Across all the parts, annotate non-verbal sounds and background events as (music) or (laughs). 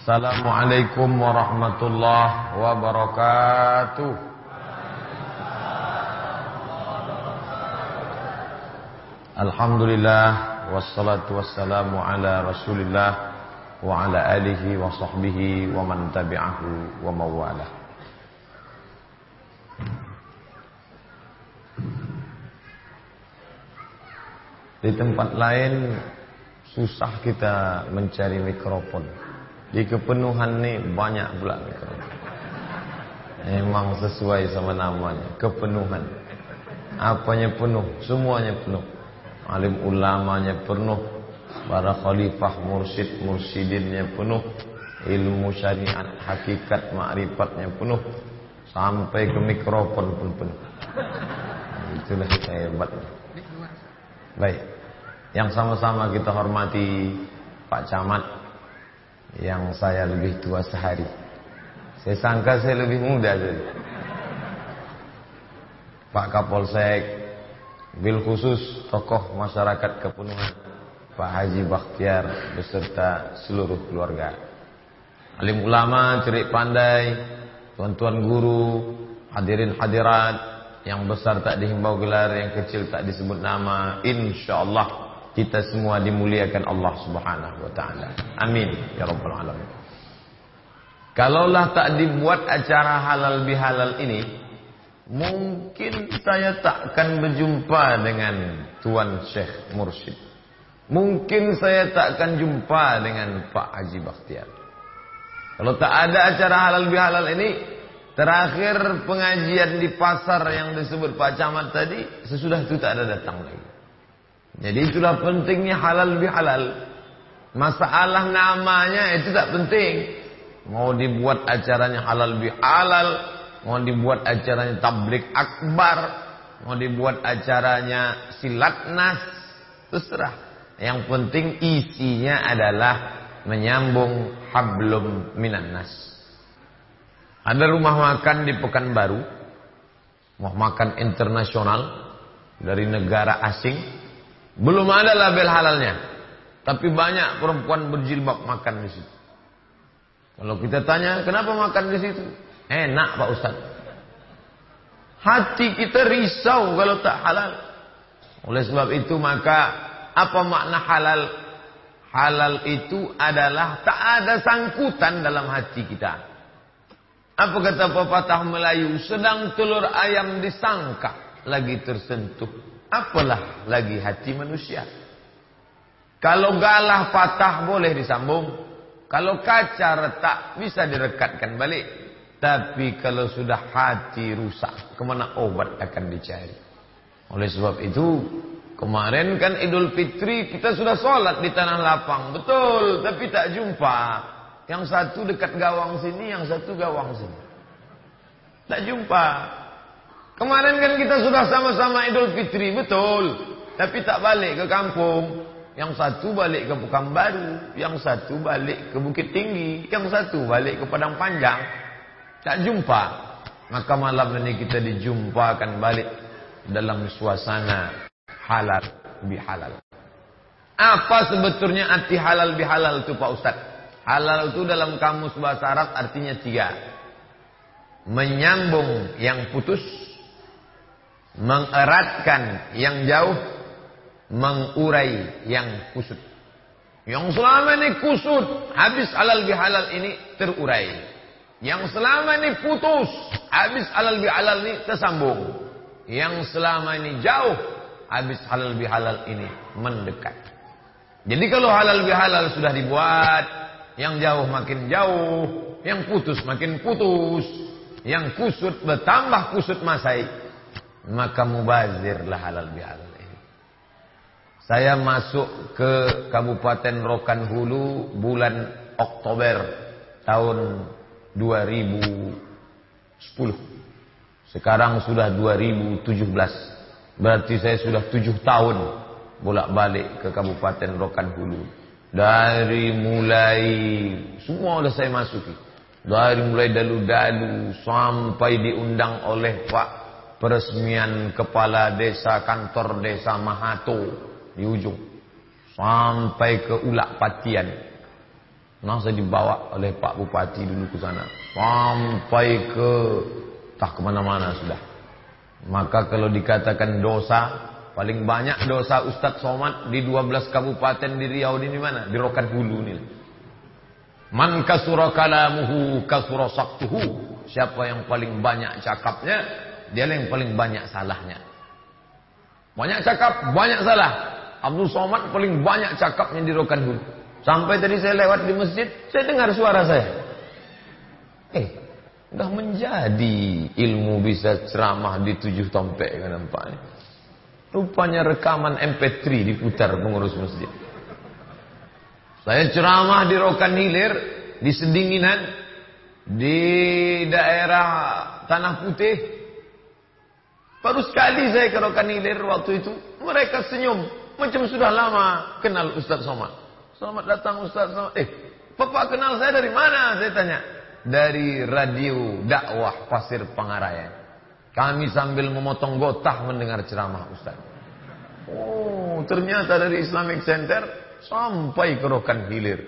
Assalamualaikum warahmatullahi wabarakatuh. Alhamdulillah wassalatu wassalamu ala Rasulillah wa ala alihi wa sahbihi wa man tabi'ahu wa mawalah. Di tempat lain susah kita mencari mikrofon. Di kepenuhan ni banyak pula. Memang sesuai sama namanya, kepenuhan. Apanya penuh, semuanya penuh. Alim ulamanya penuh, para khalifah mursyid mursyidinnya penuh, ilmu syariat, hakikat, makrifatnya penuh, sampai ke mikrofon pun penuh. Itulah hebat. Baik. Yang sama-sama kita hormati Pak Camat yang saya lebih tua sehari. Saya sangka saya lebih muda jadi. Pak Kapolsek, bil khusus tokoh masyarakat kepenuhan Pak Haji Bakhtiar beserta seluruh keluarga. Alim ulama, cerik pandai, tuan-tuan guru, hadirin hadirat, yang besar tak dihimbau gelar, yang kecil tak disebut nama, insyaallah kita semua dimuliakan Allah Subhanahu wa taala. Amin ya rabbal alamin. Kalaulah tak dibuat acara halal bihalal ini, mungkin saya tak akan berjumpa dengan Tuan Syekh Mursyid. Mungkin saya tak akan jumpa dengan Pak Haji Bakhtiar. Kalau tak ada acara halal bihalal ini, terakhir pengajian di pasar yang disebut Pak Camat tadi, sesudah itu tak ada datang lagi. Jadi itulah pentingnya halal bihalal. Masalah namanya itu tak penting. Mau dibuat acaranya halal bihalal, mau dibuat acaranya tablik akbar, mau dibuat acaranya silat nas, terserah. Yang penting isinya adalah menyambung hablum minan nas. Ada rumah makan di Pekanbaru, rumah makan internasional dari negara asing belum ada label halalnya. Tapi banyak perempuan berjilbab makan di situ. Kalau kita tanya, kenapa makan di situ? Enak Pak Ustaz. Hati kita risau kalau tak halal. Oleh sebab itu maka apa makna halal? Halal itu adalah tak ada sangkutan dalam hati kita. Apa kata pepatah Melayu? Sedang telur ayam disangka lagi tersentuh apalah lagi hati manusia. Kalau galah patah boleh disambung. Kalau kaca retak bisa direkatkan balik. Tapi kalau sudah hati rusak, ke mana obat akan dicari? Oleh sebab itu, kemarin kan Idul Fitri kita sudah sholat di tanah lapang. Betul, tapi tak jumpa. Yang satu dekat gawang sini, yang satu gawang sini. Tak jumpa. Kemarin kan kita sudah sama-sama Idul Fitri, betul. Tapi tak balik ke kampung. Yang satu balik ke Pekanbaru, yang satu balik ke Bukit Tinggi, yang satu balik ke Padang Panjang. Tak jumpa. Maka malam ini kita dijumpakan balik dalam suasana halal bihalal. Apa sebetulnya arti halal bihalal itu Pak Ustaz? Halal itu dalam kamus bahasa Arab artinya tiga. Menyambung yang putus mengeratkan yang jauh, mengurai yang kusut. Yang selama ini kusut, habis halal bihalal ini terurai. Yang selama ini putus, habis halal bihalal ini tersambung. Yang selama ini jauh, habis halal bihalal ini mendekat. Jadi kalau halal bihalal sudah dibuat, yang jauh makin jauh, yang putus makin putus, yang kusut bertambah kusut masai, maka mubazirlah halal bihalal ini. Saya masuk ke Kabupaten Rokan Hulu bulan Oktober tahun 2010. Sekarang sudah 2017. Berarti saya sudah tujuh tahun bolak-balik ke Kabupaten Rokan Hulu. Dari mulai semua sudah saya masuki. Dari mulai dalu-dalu sampai diundang oleh Pak peresmian kepala desa kantor desa Mahato di ujung sampai ke ulak patian saya dibawa oleh Pak Bupati dulu ke sana. Sampai ke tak ke mana-mana sudah. Maka kalau dikatakan dosa, paling banyak dosa Ustadz Somad di 12 kabupaten di Riau ini mana? Di Rokan Hulu ini. Man kasura kalamuhu kasura saktuhu. Siapa yang paling banyak cakapnya, dia yang paling banyak salahnya. Banyak cakap, banyak salah. Abdul Somad paling banyak cakapnya di Rokan Hulu. Sampai tadi saya lewat di masjid, saya dengar suara saya. Eh, udah menjadi ilmu bisa ceramah di tujuh tompek kan nampaknya. Rupanya rekaman MP3 diputar pengurus masjid. Saya ceramah di Rokan Hilir, di Sedinginan, di daerah Tanah Putih. Baru sekali saya ke Rokan Hilir waktu itu, mereka senyum. Macam sudah lama kenal Ustaz Somad. Selamat datang Ustaz. Selamat. Eh, Bapak kenal saya dari mana? Saya tanya. Dari radio dakwah Pasir Pangarayan. Kami sambil memotong gotah mendengar ceramah Ustaz. Oh, ternyata dari Islamic Center sampai ke Rokan Hilir.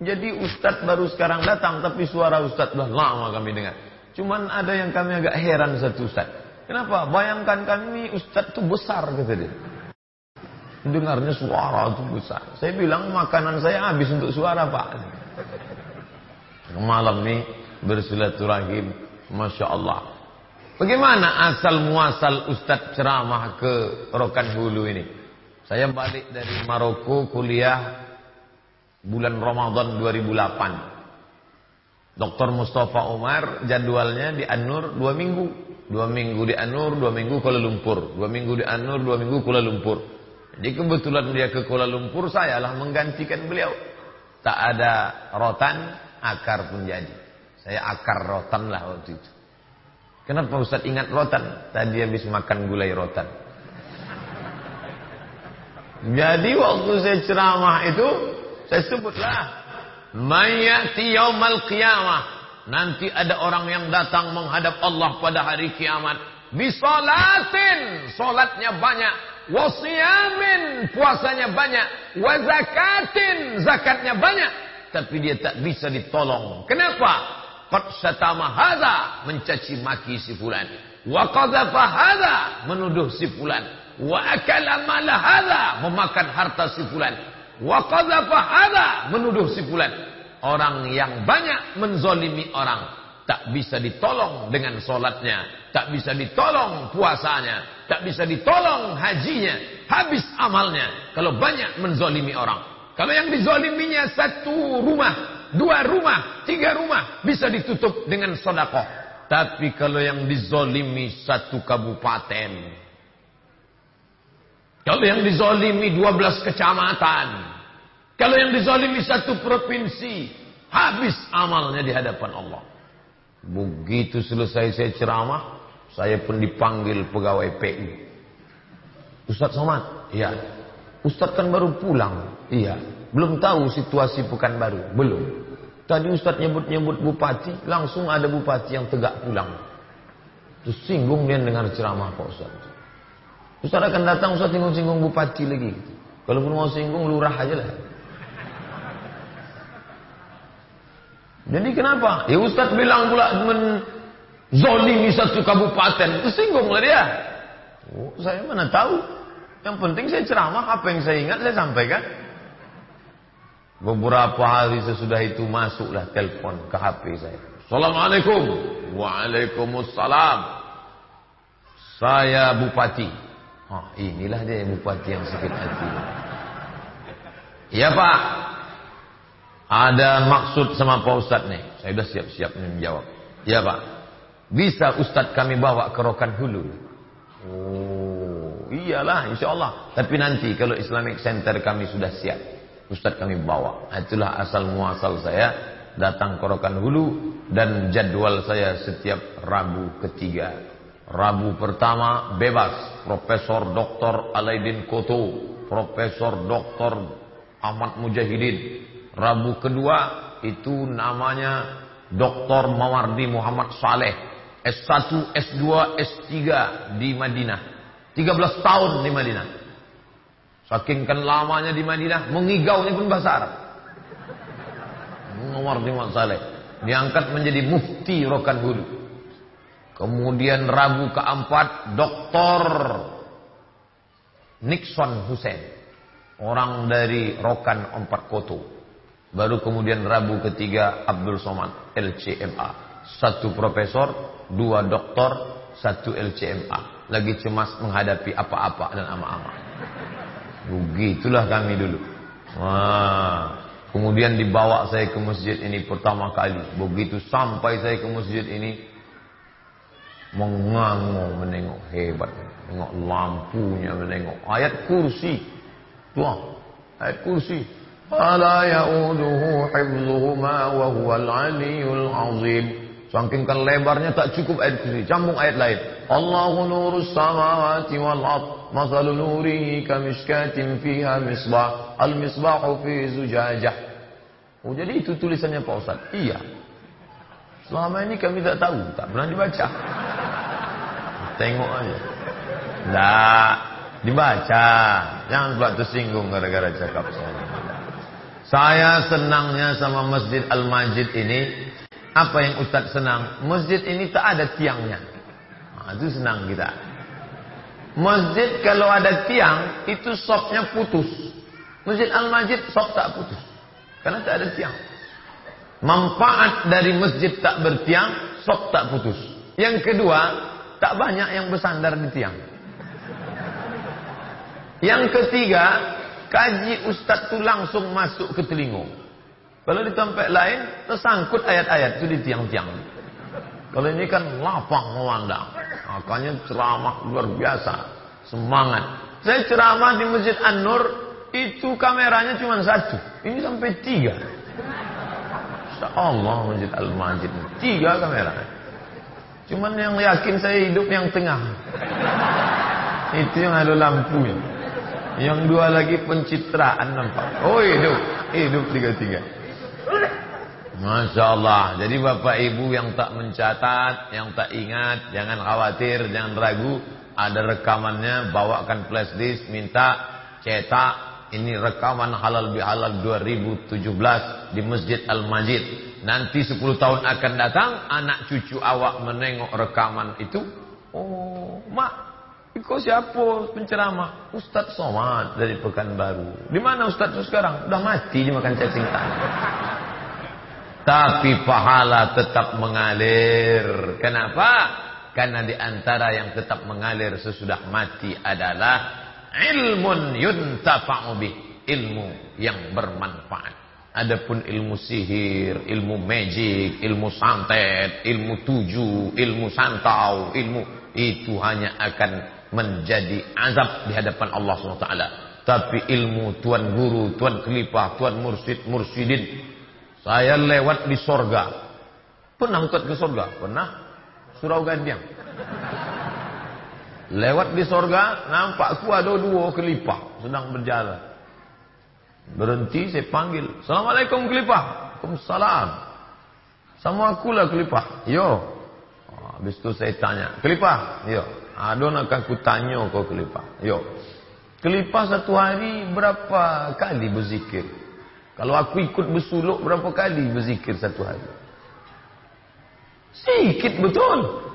Jadi Ustaz baru sekarang datang, tapi suara Ustaz sudah lama kami dengar. Cuman ada yang kami agak heran satu Ustaz. Kenapa? Bayangkan kami Ustaz itu besar kata dia. Dengarnya suara itu besar. Saya bilang makanan saya habis untuk suara pak. Malam ini bersilaturahim, masya Allah. Bagaimana asal muasal Ustadz ceramah ke Rokan Hulu ini? Saya balik dari Maroko kuliah bulan Ramadan 2008. Dr. Mustafa Umar jadwalnya di Anur dua minggu. Dua minggu di Anur, dua minggu Kuala Lumpur. Dua minggu di Anur, dua minggu Kuala Lumpur. Jadi kebetulan dia ke Kuala Lumpur, saya lah menggantikan beliau. Tak ada rotan, akar pun jadi. Saya akar rotan lah waktu itu. Kenapa Ustaz ingat rotan? Tadi habis makan gulai rotan. Jadi waktu saya ceramah itu, saya sebutlah. Mayati yaumal qiyamah. Nanti ada orang yang datang menghadap Allah pada hari kiamat. Bisolatin. Solatnya banyak wasiyamin puasanya banyak, wazakatin zakatnya banyak, tapi dia tak bisa ditolong. Kenapa? Qad syatama hadza mencaci maki si fulan. Wa qadhafa hadza menuduh si fulan. Wa akala mal hadza memakan harta si fulan. Wa qadhafa hadza menuduh si fulan. Orang yang banyak menzolimi orang tak bisa ditolong dengan solatnya, tak bisa ditolong puasanya, tak bisa ditolong hajinya, habis amalnya. Kalau banyak menzolimi orang. Kalau yang dizoliminya satu rumah, dua rumah, tiga rumah, bisa ditutup dengan sodakoh. Tapi kalau yang dizolimi satu kabupaten, kalau yang dizolimi dua belas kecamatan, kalau yang dizolimi satu provinsi, habis amalnya di hadapan Allah. Begitu selesai saya ceramah, saya pun dipanggil pegawai PU. Ustaz Somad, iya. Ustaz kan baru pulang, iya. Belum tahu situasi baru, belum. Tadi Ustaz nyebut-nyebut bupati, langsung ada bupati yang tegak pulang. Terus singgung dia dengar ceramah Pak Ustaz. Ustaz akan datang, Ustaz singgung-singgung bupati lagi. Kalaupun mau singgung, lurah aja lah. Jadi kenapa? Ya Ustaz bilang pula menzolimi satu kabupaten. Tersinggung dia. Oh, saya mana tahu. Yang penting saya ceramah, apa yang saya ingat saya sampaikan. Beberapa hari sesudah itu masuklah telepon ke HP saya. Assalamualaikum. Waalaikumsalam. Saya bupati. Oh, inilah dia bupati yang sakit hati. Iya Pak. Ada maksud sama Pak Ustadz nih. Saya sudah siap-siap menjawab. Ya Pak. Bisa Ustadz kami bawa ke Rokan Hulu? Oh, iyalah insya Allah. Tapi nanti kalau Islamic Center kami sudah siap. Ustadz kami bawa. Itulah asal muasal saya datang ke Rokan Hulu. Dan jadwal saya setiap Rabu ketiga. Rabu pertama bebas. Profesor Dr. Alaidin Koto. Profesor Dr. Ahmad Mujahidin Rabu kedua itu namanya Dr. Mawardi Muhammad Saleh. S1, S2, S3 di Madinah. 13 tahun di Madinah. Saking kan lamanya di Madinah, mengigaunya pun bahasa Arab. Umar bin Saleh. Diangkat menjadi mufti Rokan Hulu. Kemudian Rabu keempat Dr. Nixon Hussein. Orang dari Rokan Empat Koto. Baru kemudian Rabu ketiga Abdul Somad LCMA. Satu profesor, dua doktor, satu LCMA. Lagi cemas menghadapi apa-apa dan ama-ama. Begitulah kami dulu. Wah. Kemudian dibawa saya ke masjid ini pertama kali. Begitu sampai saya ke masjid ini. Mengangu menengok hebat. Tengok lampunya menengok. Ayat kursi. Tuh. Ayat kursi. Fala ya'uduhu wa huwal aliyul azim. Saking kan lebarnya tak cukup ayat kursi. Cambung ayat lain. Allahu nurus samawati wal ard. Masalu nurihi kamishkatin fiha misbah. Al misbahu fi zujajah. Oh jadi itu tulisannya Pak Ustaz? Iya. Selama ini kami tak tahu. Tak pernah dibaca. Tengok aja. Tak. Dibaca. Jangan pula tersinggung gara-gara cakap saya. Saya senangnya sama Masjid Al-Majid ini apa yang Ustaz senang? Masjid ini tak ada tiangnya. Nah, itu senang kita. Masjid kalau ada tiang, itu sopnya putus. Masjid Al-Majid sop tak putus. Karena tak ada tiang. Manfaat dari masjid tak bertiang, sop tak putus. Yang kedua, tak banyak yang bersandar di tiang. Yang ketiga, kaji Ustaz itu langsung masuk ke telinga. Kalau di tempat lain tersangkut ayat-ayat itu di tiang-tiang. Kalau ini kan lapang memandang. Makanya ceramah luar biasa. Semangat. Saya ceramah di Masjid An-Nur itu kameranya cuma satu. Ini sampai tiga. Allah Masjid Al-Majid. Tiga kamera. Cuman yang yakin saya hidup yang tengah. Itu yang ada lampunya. Yang dua lagi pencitraan nampak. Oh hidup. Hidup tiga-tiga. Masya Allah. Jadi bapak ibu yang tak mencatat, yang tak ingat, jangan khawatir, jangan ragu. Ada rekamannya, bawakan flash disk, minta cetak. Ini rekaman halal bihalal 2017 di Masjid Al-Majid. Nanti 10 tahun akan datang, anak cucu awak menengok rekaman itu. Oh, mak, Iko siapa penceramah? Ustadz Somad dari Pekanbaru. Di mana Ustadz itu sekarang? Udah mati dia makan cacing tanah. Tapi pahala tetap mengalir. Kenapa? Karena di antara yang tetap mengalir sesudah mati adalah ilmun yuntafa'u bih. Ilmu yang bermanfaat. Adapun ilmu sihir, ilmu magic, ilmu santet, ilmu tuju, ilmu santau, ilmu itu hanya akan menjadi azab di hadapan Allah SWT. Tapi ilmu tuan guru, tuan kelipah, tuan mursid, mursidin saya lewat di sorga. Pernah angkat ke sorga? Pernah. Surau Gandiang. Lewat di sorga, nampak ku ada dua kelipah sedang berjalan. Berhenti, saya panggil. Assalamualaikum kelipah. Waalaikumsalam. Sama akulah kelipah. Yo. Ah, habis itu saya tanya. Kelipah? Yo. Adon akan ku tanya kau kelipah. Yo. Kelipah satu hari berapa kali berzikir? Kalau aku ikut bersuluk berapa kali berzikir satu hari? Sikit betul.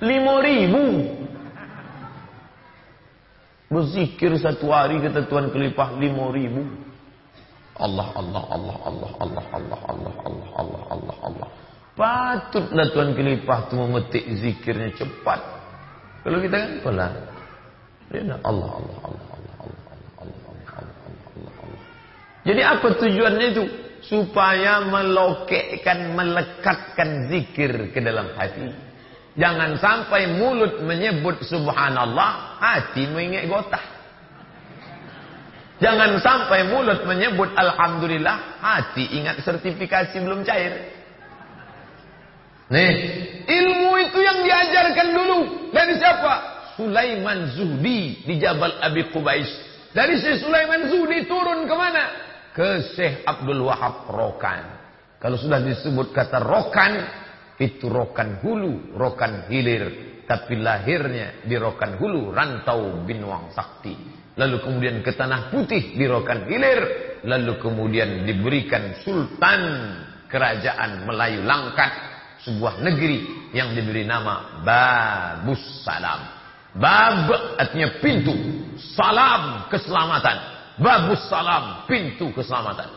Lima ribu. Berzikir satu hari kata Tuan Kelipah lima ribu. Allah, Allah, Allah, Allah, Allah, Allah, Allah, Allah, Allah, Allah, Allah. Patutlah Tuan Kelipah tu memetik zikirnya cepat. Kalau kita kan pelan. Allah, Allah, Allah, Allah. Jadi apa tujuannya itu? Supaya melokekkan, melekatkan zikir ke dalam hati. Jangan sampai mulut menyebut subhanallah, hati mengingat gotah. Jangan sampai mulut menyebut alhamdulillah, hati ingat sertifikasi belum cair. Nih, ilmu itu yang diajarkan dulu dari siapa? Sulaiman Zuhdi di Jabal Abi Qubais. Dari si Sulaiman Zuhdi turun ke mana? ke Syekh Abdul Wahab Rokan. Kalau sudah disebut kata Rokan, itu Rokan Hulu, Rokan Hilir. Tapi lahirnya di Rokan Hulu, Rantau Binwang Sakti. lalu kemudian ke tanah putih di Rokan Hilir, lalu kemudian diberikan sultan kerajaan Melayu Langkat, sebuah negeri yang diberi nama Babus Salam. Bab artinya pintu, salam keselamatan. Babus salam, pintu keselamatan.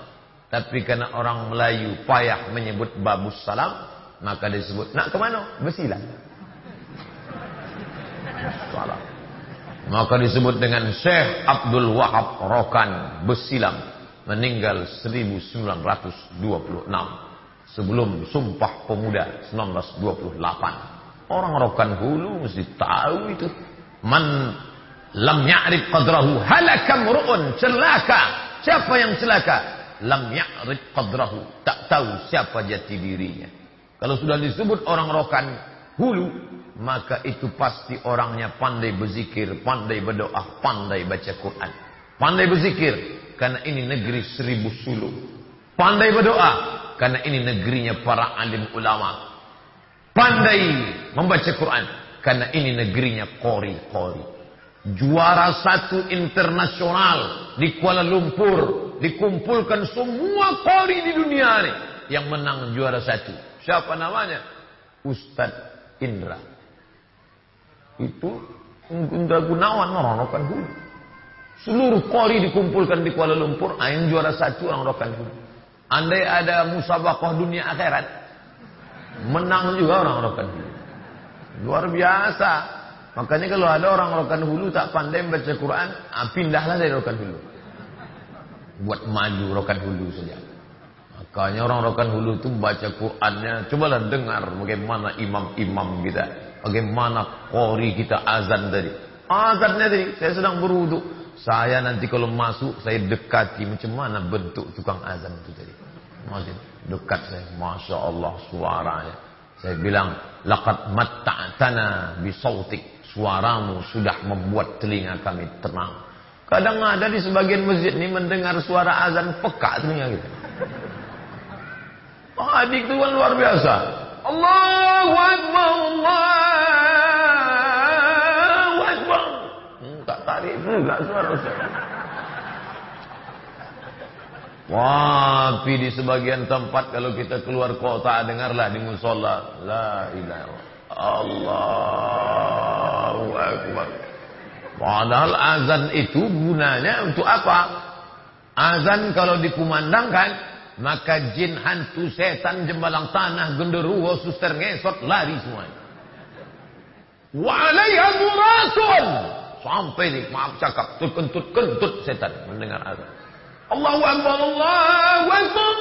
Tapi karena orang Melayu payah menyebut babus salam, maka disebut nak ke mana? Bersilang. Salam. Maka disebut dengan Syekh Abdul Wahab Rokan Besilam meninggal 1926 sebelum Sumpah Pemuda 1928. Orang rokan hulu mesti tahu itu. Man lam ya'rif qadrahu halakam ru'un celaka. Siapa yang celaka? Lam ya'rif qadrahu. Tak tahu siapa jati dirinya. Kalau sudah disebut orang rokan hulu, maka itu pasti orangnya pandai berzikir, pandai berdoa, pandai baca Quran. Pandai berzikir, karena ini negeri seribu suluh. Pandai berdoa, karena ini negerinya para alim ulama pandai membaca Quran karena ini negerinya kori-kori. Juara satu internasional di Kuala Lumpur dikumpulkan semua kori di dunia ini yang menang juara satu. Siapa namanya? Ustadz Indra. Itu Indra Gunawan orang Rokan Hulu. Seluruh kori dikumpulkan di Kuala Lumpur, yang juara satu orang Rokan Hulu. Andai ada musabaqah dunia akhirat, Menang juga orang rokan hulu. Luar biasa. Makanya kalau ada orang rokan hulu tak pandai baca Quran, ah, pindahlah dari rokan hulu. Buat maju rokan hulu saja. Makanya orang rokan hulu itu baca Qurannya, cobalah dengar bagaimana imam-imam kita. Bagaimana kori kita azan tadi. Azannya tadi, saya sedang berwudu. Saya nanti kalau masuk, saya dekati macam mana bentuk tukang azan itu tadi. Masih dekat saya, masya Allah suaranya. Saya bilang, laqad matta'tana bisautik. Suaramu sudah membuat telinga kami tenang. Kadang ada di sebagian masjid ini mendengar suara azan peka telinga kita. Oh, adik itu kan luar biasa. Allahu Akbar, Allahu suara saya. Tapi di sebagian tempat kalau kita keluar kota dengarlah di musola la ilaha Allahu akbar. Padahal azan itu gunanya untuk apa? Azan kalau dikumandangkan maka jin hantu setan jembalang tanah genderuwo suster ngesot lari semuanya. Wa alaiha Sampai nih maaf cakap terkentut-kentut setan mendengar azan. Allahu Akbar, Allahu Akbar.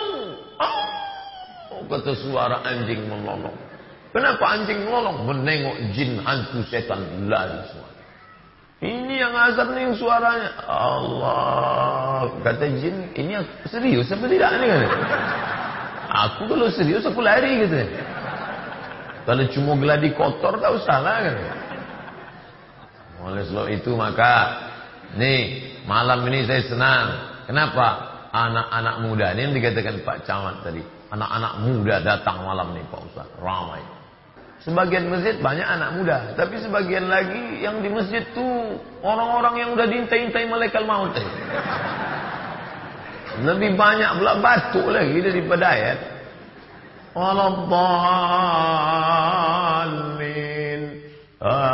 Oh, kata suara anjing melolong. Kenapa anjing melolong? Menengok jin hantu setan lari semua. Ini yang azab nih suaranya. Allah. Kata jin, ini serius apa tidak ini kan? Aku kalau serius aku lari gitu. Kalau cuma geladi kotor tak usah lah kan. Oleh sebab itu maka nih malam ini saya senang Kenapa? Anak-anak muda ini yang dikatakan Pak Camat tadi. Anak-anak muda datang malam nih Pak Ustaz. Ramai. Sebagian masjid banyak anak muda. Tapi sebagian lagi yang di masjid tuh orang-orang yang udah diintai-intai malaikat maut. (laughs) Lebih banyak pula batuk lagi daripada ayat. Waladdallin. Amin.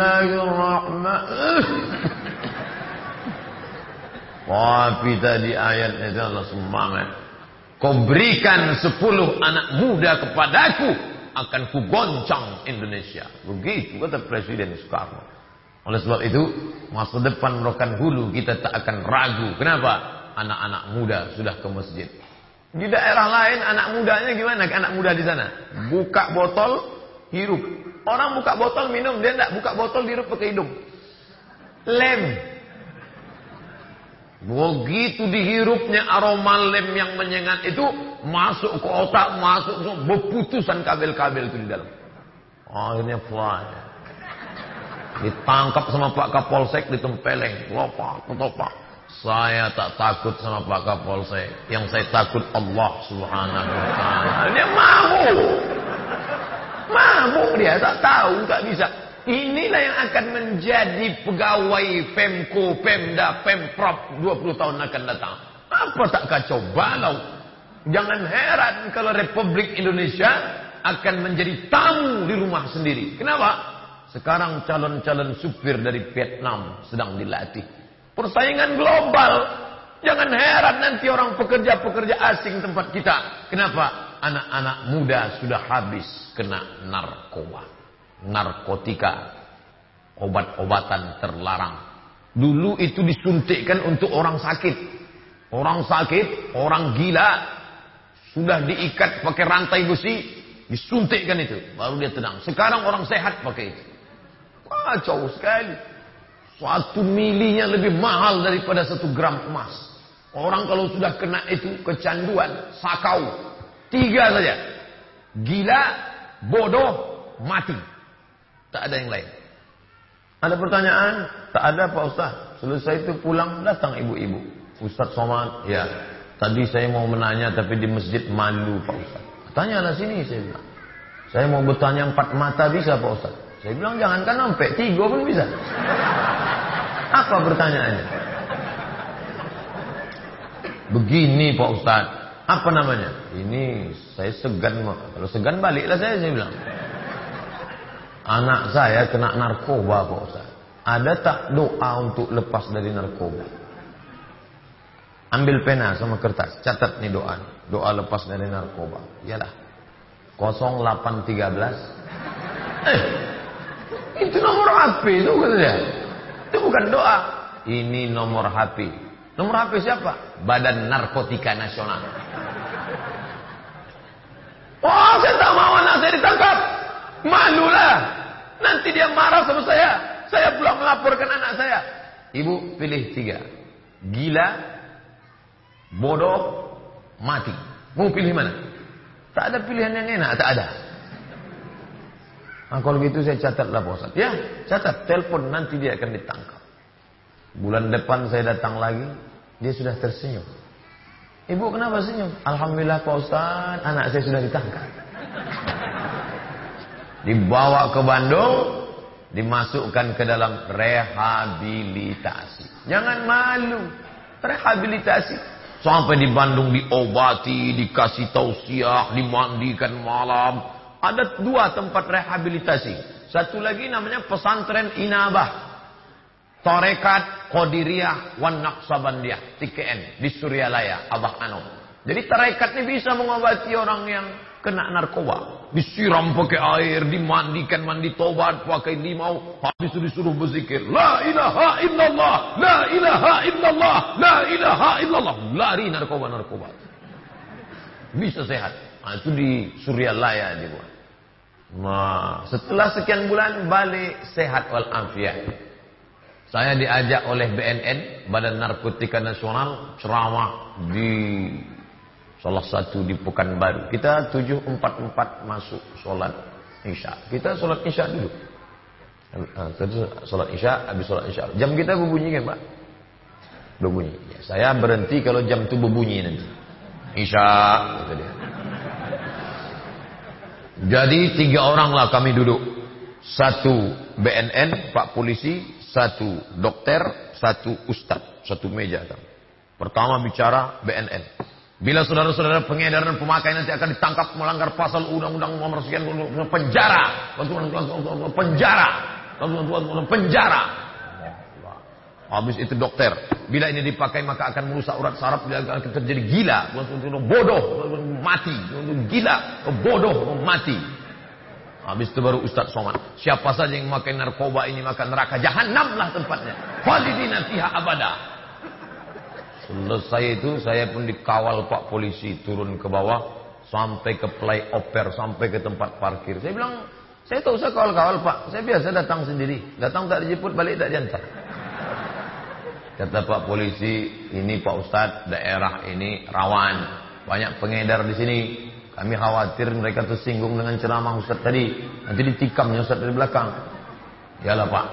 Bismillahirrahmanirrahim. Tapi tadi ayatnya itu Allah semangat. Kau berikan sepuluh anak muda kepadaku. Akan ku goncang Indonesia. Begitu kata Presiden Soekarno. Oleh sebab itu. Masa depan merokan hulu kita tak akan ragu. Kenapa? Anak-anak muda sudah ke masjid. Di daerah lain anak mudanya gimana? Anak muda di sana. Buka botol, hirup. Orang buka botol minum. Dia tidak buka botol, hirup pakai hidung. Lem. Begitu dihirupnya aroma lem yang menyengat itu masuk ke otak, masuk ke berputusan kabel-kabel itu di dalam. Akhirnya fly. Ditangkap sama Pak Kapolsek ditempeleng, lopak, ketopak. Saya tak takut sama Pak Kapolsek. Yang saya takut Allah Subhanahu wa taala. Dia mabuk. Mabuk dia, tak tahu, tak bisa. Inilah yang akan menjadi pegawai Pemko, Pemda, Pemprov 20 tahun akan datang. Apa tak kacau balau? Jangan heran kalau Republik Indonesia akan menjadi tamu di rumah sendiri. Kenapa? Sekarang calon-calon supir dari Vietnam sedang dilatih. Persaingan global. Jangan heran nanti orang pekerja-pekerja asing tempat kita. Kenapa? Anak-anak muda sudah habis kena narkoba. Narkotika. Obat-obatan terlarang. Dulu itu disuntikkan untuk orang sakit. Orang sakit, orang gila. Sudah diikat pakai rantai besi. Disuntikkan itu. Baru dia tenang. Sekarang orang sehat pakai itu. Kacau sekali. Suatu milinya lebih mahal daripada satu gram emas. Orang kalau sudah kena itu kecanduan, sakau. Tiga saja. Gila, bodoh, mati. Tak ada yang lain. Ada pertanyaan? Tak ada Pak Ustaz. Selesai itu pulang datang ibu-ibu. Ustaz Somad, ya. Tadi saya mau menanya tapi di masjid malu Pak Ustaz. Tanyalah sini saya bilang. Saya mau bertanya empat mata bisa Pak Ustaz. Saya bilang jangankan sampai tiga pun bisa. Apa pertanyaannya? Begini Pak Ustaz. Apa namanya? Ini saya segan. Kalau segan baliklah saya, saya bilang. Anak saya kena narkoba Pak Ustaz. Ada tak doa untuk lepas dari narkoba? Ambil pena sama kertas, catat nih doa. Doa lepas dari narkoba. Iyalah. 0813 Eh, itu nomor HP itu katanya. Itu bukan doa. Ini nomor HP. Nomor HP siapa? Badan Narkotika Nasional. Wah, saya tak mau anak saya ditangkap. Malulah. Nanti dia marah sama saya. Saya belum melaporkan anak saya. Ibu pilih tiga. Gila, bodoh, mati. Mau pilih mana? Tak ada pilihan yang enak, tak ada. Nah, kalau gitu saya catatlah Ustaz. Ya, catat. Telepon nanti dia akan ditangkap. Bulan depan saya datang lagi, dia sudah tersenyum. Ibu kenapa senyum? Alhamdulillah Pak Ustaz, anak saya sudah ditangkap. Dibawa ke Bandung, dimasukkan ke dalam rehabilitasi. Jangan malu. Rehabilitasi. Sampai di Bandung diobati, dikasih tausiah, dimandikan malam, ada dua tempat rehabilitasi. Satu lagi namanya pesantren Inabah. Tarekat Qadiriyah wan Naqsabandiyah TKN di Suryalaya Abah Ano. Jadi tarekat ini bisa mengobati orang yang kena narkoba. Disiram pakai air, dimandikan mandi tobat pakai limau, habis itu disuruh berzikir. La ilaha illallah, la ilaha illallah, la ilaha illallah. Lari narkoba-narkoba. Bisa sehat. Nah, itu di Suryalaya dibuat. Nah, setelah sekian bulan balik sehat walafiat. Saya diajak oleh BNN, Badan Narkotika Nasional, ceramah di salah satu di Pekanbaru. Kita 744 masuk sholat Isya. Kita sholat Isya dulu. Kita sholat Isya, habis sholat Isya. Jam kita berbunyi kan Pak? Berbunyi. Ya, saya berhenti kalau jam itu berbunyi nanti. Isya, kata dia. Jadi tiga orang lah kami duduk. Satu BNN, Pak Polisi, satu dokter, satu ustad, satu meja. Pertama bicara BNN. Bila saudara-saudara pengedar dan pemakai nanti akan ditangkap melanggar pasal undang-undang nomor sekian penjara, penjara, penjara. Habis itu dokter. Bila ini dipakai maka akan merusak urat saraf. Bila akan terjadi gila. Bodoh. Mati. Gila. Bodoh. Mati. Habis itu baru Ustaz Somad. Siapa saja yang memakai narkoba ini maka neraka jahanam lah tempatnya. Khalidina fiha abada. Selesai itu saya pun dikawal Pak Polisi turun ke bawah. Sampai ke play oper. Sampai ke tempat parkir. Saya bilang. Saya tak usah kawal-kawal Pak. Saya biasa datang sendiri. Datang tak dijemput balik tak diantar. Kata Pak Polisi, ini Pak Ustadz, daerah ini rawan. Banyak pengedar di sini. Kami khawatir mereka tersinggung dengan ceramah Ustadz tadi. Nanti ditikamnya Ustadz dari belakang. Yalah Pak.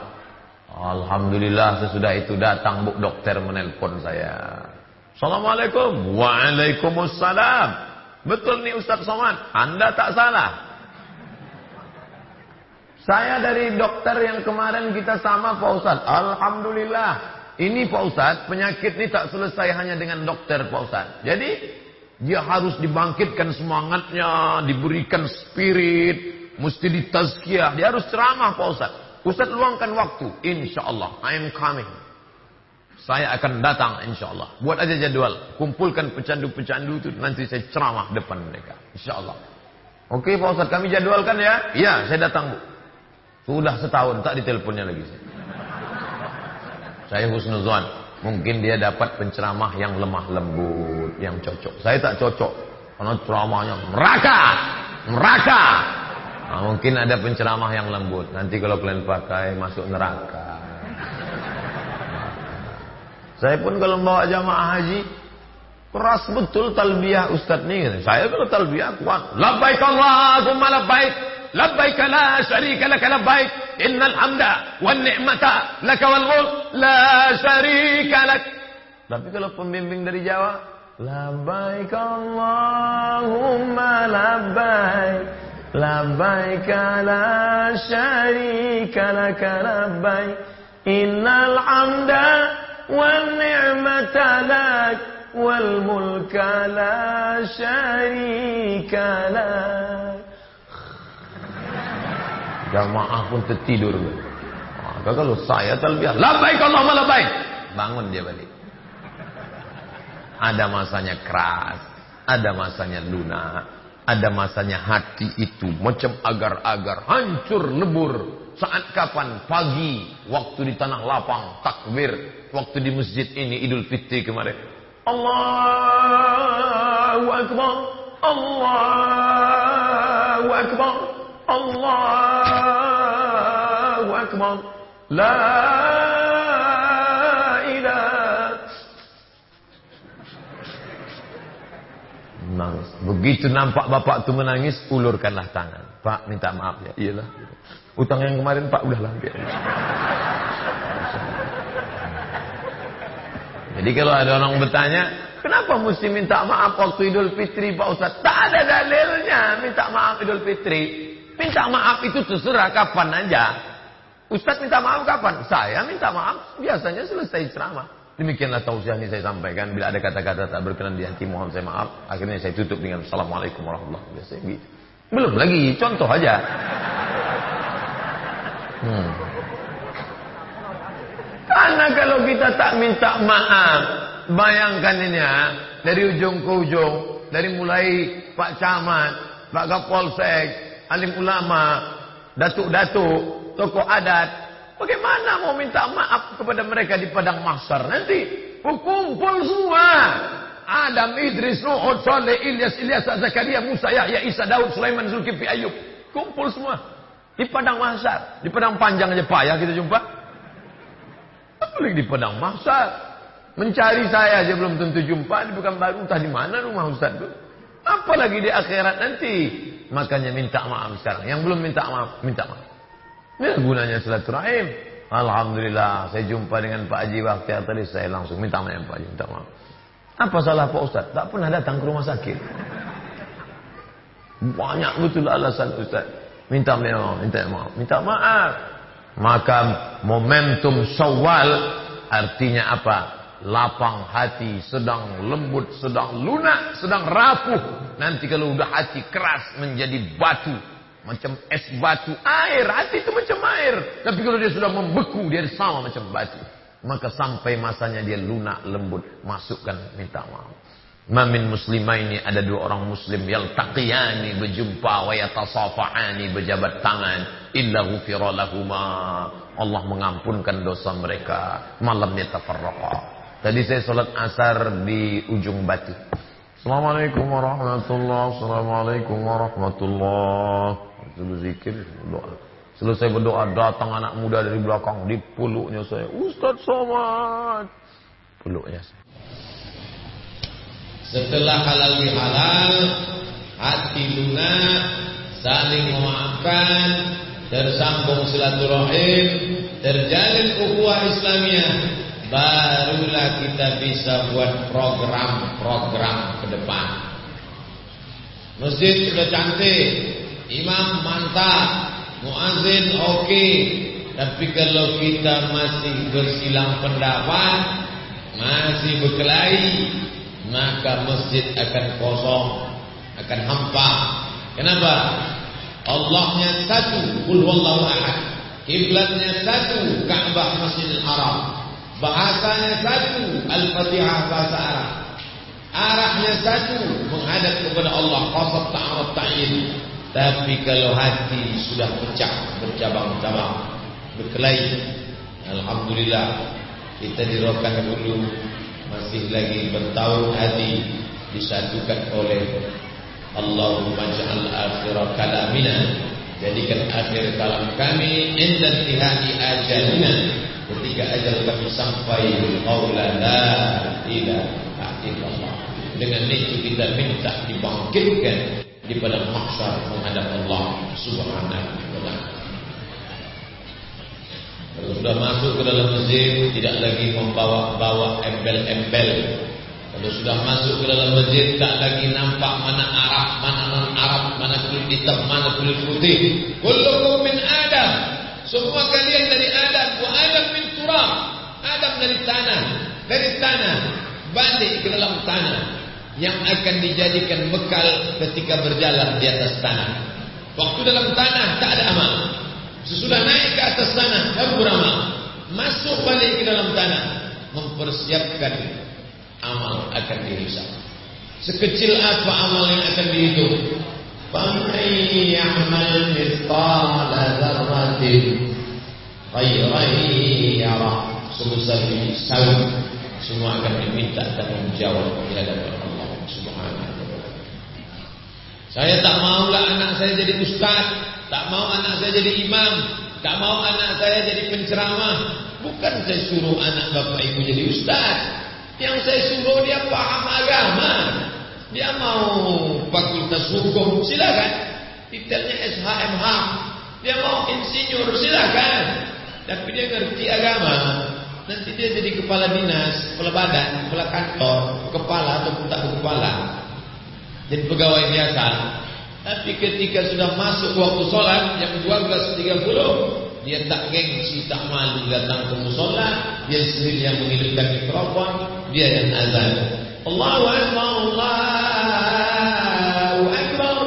Alhamdulillah sesudah itu datang Bu Dokter menelpon saya. Assalamualaikum. Waalaikumsalam. Betul nih Ustadz Somad. Anda tak salah. Saya dari dokter yang kemarin kita sama Pak Ustaz. Alhamdulillah. Ini Pak Ustaz, penyakit ini tak selesai hanya dengan dokter Pak Ustaz. Jadi, dia harus dibangkitkan semangatnya, diberikan spirit, mesti ditazkiyah. Dia harus ceramah Pak Ustaz. Ustaz luangkan waktu. Insya Allah, I am coming. Saya akan datang insya Allah. Buat aja jadwal. Kumpulkan pecandu-pecandu itu. Nanti saya ceramah depan mereka. Insya Allah. Oke Pak Ustaz, kami jadwalkan ya. Iya, saya datang Bu. Sudah setahun tak diteleponnya lagi. Saya husnuzon. Mungkin dia dapat penceramah yang lemah lembut, yang cocok. Saya tak cocok karena ceramahnya neraka, neraka. Nah, mungkin ada penceramah yang lembut. Nanti kalau kalian pakai masuk neraka. Saya pun kalau bawa jamaah haji keras betul talbiyah ustaz nih. Saya kalau talbiyah kuat. Labbaik Allahumma labbaik, labbaik la syarika lak labbaik. إن الحمد والنعمة لك والملك لا شريك لك tapi kalau pembimbing dari Jawa labbaik Allahumma labbaik labbaik la syarika lak labbaik innal hamda wan ni'mata lak wal mulka la syarika lak Jamaah pun tertidur. Maka kalau saya talbiyah, labaik Allahumma labaik. Bangun dia balik. Ada masanya keras, ada masanya lunak, ada masanya hati itu macam agar-agar hancur lebur. Saat kapan? Pagi, waktu di tanah lapang, takbir, waktu di masjid ini Idul Fitri kemarin. Allahu Akbar, Allahu Akbar. Allahu Akbar La ilah Nangis. Begitu nampak bapak tu menangis, ulurkanlah tangan. Pak, minta maaf ya. Iyalah. Utang yang kemarin Pak udahlah. Jadi kalau ada orang bertanya, kenapa mesti minta maaf waktu Idul Fitri Pak Ustaz? Tak ada dalilnya minta maaf Idul Fitri. Minta maaf itu terserah kapan aja. Ustadz minta maaf kapan? Saya minta maaf biasanya selesai ceramah. Demikianlah tausiah ini saya sampaikan. Bila ada kata-kata tak berkenan di hati mohon saya maaf. Akhirnya saya tutup dengan Assalamualaikum warahmatullahi wabarakatuh. Gitu. Belum lagi, contoh aja. Hmm. Karena kalau kita tak minta maaf, bayangkan ini ya, dari ujung ke ujung, dari mulai Pak Camat, Pak Kapolsek, alim ulama, datuk-datuk, tokoh adat. Bagaimana mau minta maaf kepada mereka di padang mahsyar nanti? Kumpul semua. Adam, Idris, Nuh, Saleh, Ilyas, Ilyas, Zakaria, Musa, Yahya, Isa, Daud, Sulaiman, Zulkifli, Ayub. Kumpul semua. Di padang mahsyar. Di padang panjang aja payah kita jumpa. Apalagi di padang mahsyar. Mencari saya aja belum tentu jumpa. Di bukan baru entah di mana rumah Ustaz itu. Apalagi di akhirat nanti. Makanya minta maaf sekarang. Yang belum minta maaf, minta maaf. Ini gunanya silaturahim. Alhamdulillah, saya jumpa dengan Pak Haji waktu tadi saya langsung minta maaf Pak Haji, minta maaf. Apa salah Pak Ustaz? Tak pernah datang ke rumah sakit. Banyak betul alasan Ustaz. Minta maaf, minta maaf, minta maaf. Maka momentum Syawal artinya apa? Lapang hati, sedang lembut, sedang lunak, sedang rapuh. Nanti kalau udah hati keras menjadi batu, macam es batu, air, hati itu macam air. Tapi kalau dia sudah membeku, dia sama macam batu. Maka sampai masanya dia lunak, lembut, masukkan minta maaf. Mamin muslimah ini ada dua orang muslim yang taqiyani berjumpa wa yatasafa'ani berjabat tangan illa ghufira Allah mengampunkan dosa mereka malam tafarraqa Tadi saya sholat asar di ujung batu. Assalamualaikum warahmatullahi Assalamualaikum warahmatullahi Berzikir, doa. Selesai berdoa, datang anak muda dari belakang, dipuluknya saya. Ustaz Somad. Peluknya saya. Setelah halal bihalal, hati lunak, saling memaafkan, tersambung silaturahim, terjalin ukhuwah Islamiyah barulah kita bisa buat program-program ke depan. Masjid sudah cantik, imam mantap, muazin oke, okay. tapi kalau kita masih bersilang pendapat, masih berkelahi, maka masjid akan kosong, akan hampa. Kenapa? Allahnya satu, kul wallahu ahad. Kiblatnya satu, Ka'bah Masjidil Haram. Bahasanya satu, Al-Fatihah bahasa Arab. Arahnya satu, menghadap kepada Allah, qasad ta'arab ta'in. Tapi kalau hati sudah pecah, bercabang-cabang, berkelahi, alhamdulillah kita dirokan dulu. Masih lagi bertahun hati disatukan oleh Allahumma ja'al akhirah kalamina. Jadikan akhir kalam kami. Indah tihadi ajalina Ketika ajal kami sampai Qawla la ilaha illallah Dengan itu kita minta dibangkitkan Di pada maksar menghadap Allah Subhanahu wa ta'ala Kalau sudah masuk ke dalam masjid Tidak lagi membawa-bawa embel-embel kalau sudah masuk ke dalam masjid tak lagi nampak mana Arab, mana non Arab, mana kulit hitam, mana kulit putih. Kullukum min Adam. Semua kalian dari Adam, wa Adam min turab. Adam dari tanah, dari tanah balik ke dalam tanah yang akan dijadikan bekal ketika berjalan di atas tanah. Waktu dalam tanah tak ada amal. Sesudah naik ke atas tanah baru beramal. Masuk balik ke dalam tanah mempersiapkan amal akan dihisap. Sekecil apa amal yang akan dihitung? Faman ya'mal mithqala dzarratin khairan yara. Sebesar biji semua akan diminta dan menjawab di hadapan Allah Subhanahu wa. Saya tak maulah anak saya jadi ustaz, tak mau anak saya jadi imam, tak mau anak saya jadi penceramah. Bukan saya suruh anak bapak ibu jadi ustaz, yang saya suruh dia paham agama. Dia mau fakultas hukum, silakan. Titelnya SHMH. Dia mau insinyur, silakan. Tapi dia ngerti agama. Nanti dia jadi kepala dinas, kepala badan, kepala kantor, kepala atau tak kepala. Jadi pegawai biasa. Tapi ketika sudah masuk waktu sholat jam 12.30 dia tak gengsi, tak malu datang ke musola, dia sendiri yang menghidupkan mikrofon, dia yang azan. Allahu Akbar, Allahu Akbar.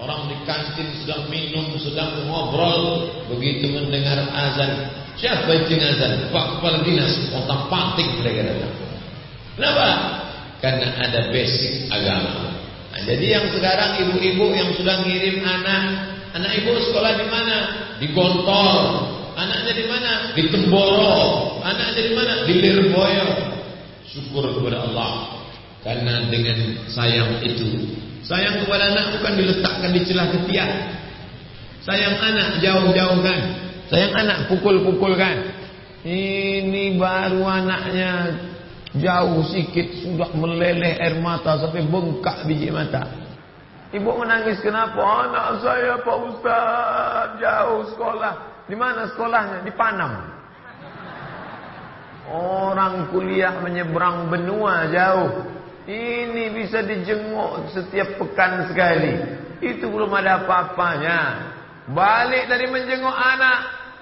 Orang di kantin sedang minum, sedang ngobrol, begitu mendengar azan. Siapa itu azan? Pak Kepala Dinas, otak patik mereka datang. Kenapa? Karena ada basic agama. Nah, jadi yang sekarang ibu-ibu yang sudah ngirim anak Anak ibu sekolah di mana? Di Gontor. Anaknya di mana? Di Temboro. Anaknya di mana? Di Lirboyo. Syukur kepada Allah. Karena dengan sayang itu. Sayang kepada anak bukan diletakkan di celah ketiak. Sayang anak jauh-jauhkan. Sayang anak pukul-pukulkan. Ini baru anaknya jauh sikit sudah meleleh air mata sampai bengkak biji mata. Ibu menangis kenapa? Anak saya Pak Ustaz jauh sekolah. Di mana sekolahnya? Di Panam. Orang kuliah menyeberang benua jauh. Ini bisa dijenguk setiap pekan sekali. Itu belum ada apa-apanya. Balik dari menjenguk anak.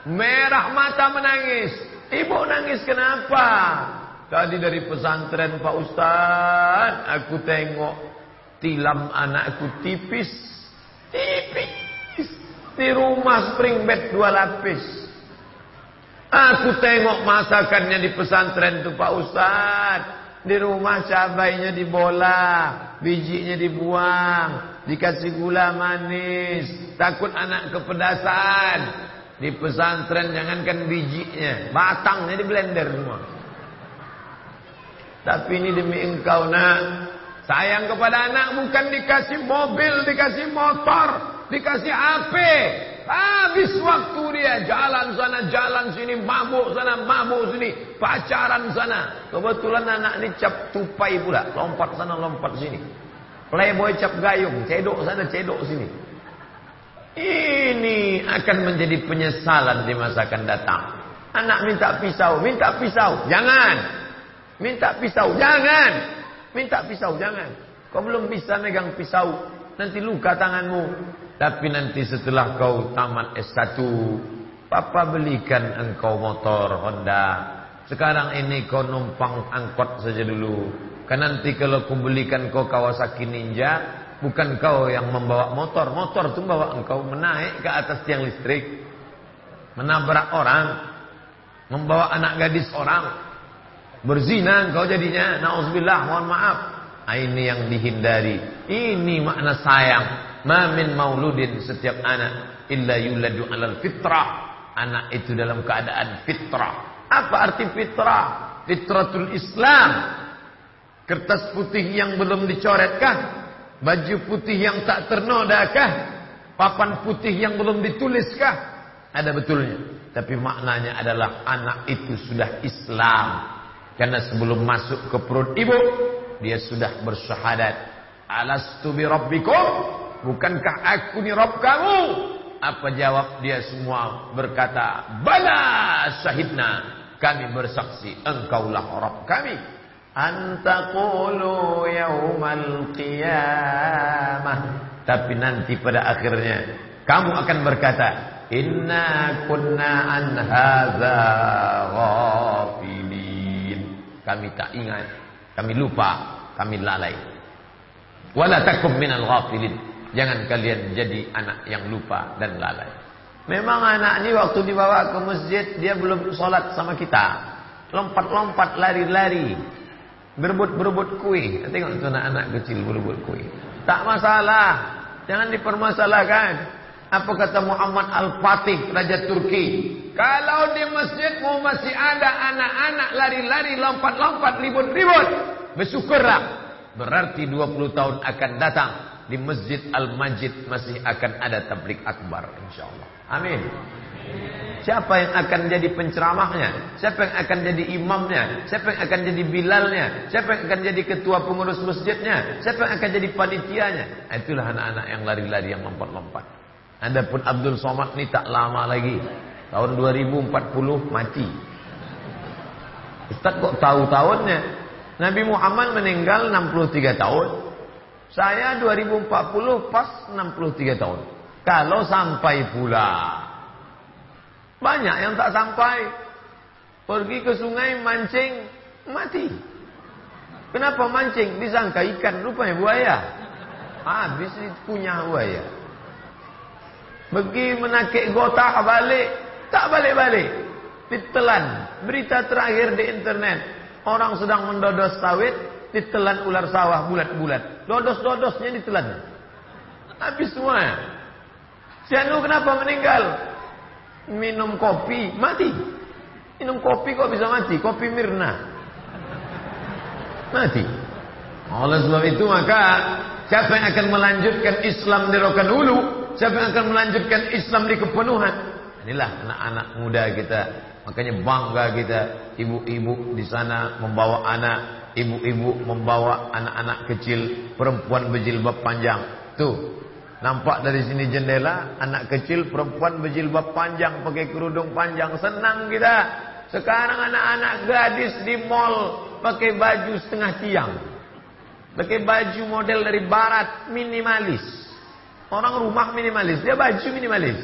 Merah mata menangis. Ibu nangis kenapa? Tadi dari pesantren Pak Ustaz. Aku tengok Tilam anakku tipis. Tipis. Di rumah spring bed dua lapis. Aku tengok masakannya di pesantren itu Pak Ustaz. Di rumah cabainya dibola. Bijinya dibuang. Dikasih gula manis. Takut anak kepedasan. Di pesantren jangankan bijinya. Batangnya di blender semua. Tapi ini demi engkau nak. Sayang kepada anak bukan dikasih mobil, dikasih motor, dikasih HP. Habis waktu dia jalan sana, jalan sini, mabuk sana, mabuk sini, pacaran sana. Kebetulan anak ini cap tupai pula, lompat sana, lompat sini. Playboy cap gayung, cedok sana, cedok sini. Ini akan menjadi penyesalan di masa akan datang. Anak minta pisau, minta pisau, jangan. Minta pisau, jangan. Minta pisau, jangan. Kau belum bisa megang pisau, nanti luka tanganmu. Tapi nanti setelah kau tamat S1, Papa belikan engkau motor Honda. Sekarang ini kau numpang angkot saja dulu. Kan nanti kalau ku belikan kau Kawasaki Ninja, bukan kau yang membawa motor. Motor itu membawa engkau menaik ke atas tiang listrik. Menabrak orang. Membawa anak gadis orang. Berzina engkau jadinya. Nauzubillah, mohon maaf. Ah, ini yang dihindari. Ini makna sayang. Ma min mauludin setiap anak illa yuladu alal fitrah. Anak itu dalam keadaan fitrah. Apa arti fitrah? Fitratul Islam. Kertas putih yang belum dicoretkah? Baju putih yang tak ternodakah? Papan putih yang belum dituliskah? Ada betulnya. Tapi maknanya adalah anak itu sudah Islam. Karena sebelum masuk ke perut ibu, dia sudah bersyahadat. Alastu bi rabbikum? Bukankah aku ni kamu? Apa jawab dia semua berkata, Bala syahidna. Kami bersaksi, engkaulah Rabb kami. Antaqulu yawmal qiyamah. Tapi nanti pada akhirnya, kamu akan berkata, Inna kunna an hadza ghafilin. Kami tak ingat, kami lupa, kami lalai. Wala takum minal ghafilin. Jangan kalian jadi anak yang lupa dan lalai. Memang anak ini waktu dibawa ke masjid dia belum sholat sama kita. Lompat-lompat, lari-lari. Berebut-berebut kue. Tengok itu anak-anak kecil berebut kue. Tak masalah. Jangan dipermasalahkan. Apa kata Muhammad Al-Fatih, Raja Turki? Kalau di masjidmu masih ada anak-anak lari-lari, lompat-lompat, ribut-ribut. Bersyukurlah. Berarti 20 tahun akan datang di Masjid Al-Majid masih akan ada tablik akbar insyaallah. Amin. Siapa yang akan jadi penceramahnya? Siapa yang akan jadi imamnya? Siapa yang akan jadi bilalnya? Siapa yang akan jadi ketua pengurus masjidnya? Siapa yang akan jadi panitianya? Itulah anak-anak yang lari-lari yang lompat-lompat. Adapun Abdul Somad ni tak lama lagi. Tahun 2040 mati. Ustaz kok tahu tahunnya? Nabi Muhammad meninggal 63 tahun. Saya 2040 pas 63 tahun. Kalau sampai pula. Banyak yang tak sampai. Pergi ke sungai mancing, mati. Kenapa mancing? Disangka ikan, rupanya buaya. Habis punya buaya. Pergi menakik gotah balik, tak balik-balik. Ditelan. Berita terakhir di internet. Orang sedang mendodos sawit, ditelan ular sawah bulat-bulat. Dodos-dodosnya ditelan. Habis semua. Si Anu kenapa meninggal? Minum kopi, mati. Minum kopi kok bisa mati? Kopi Mirna. Mati. Oleh sebab itu maka siapa yang akan melanjutkan Islam di Rokan Ulu? Siapa yang akan melanjutkan Islam di kepenuhan? Inilah anak-anak muda kita. Makanya bangga kita ibu-ibu di sana membawa anak ibu-ibu membawa anak-anak kecil perempuan berjilbab panjang. Tuh. Nampak dari sini jendela anak kecil perempuan berjilbab panjang pakai kerudung panjang senang kita. Sekarang anak-anak gadis di mall pakai baju setengah tiang. Pakai baju model dari barat minimalis. Orang rumah minimalis, dia baju minimalis.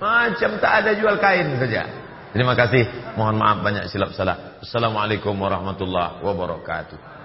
Macam tak ada jual kain saja. Terima kasih. Mohon maaf banyak silap salah. Assalamualaikum warahmatullahi wabarakatuh.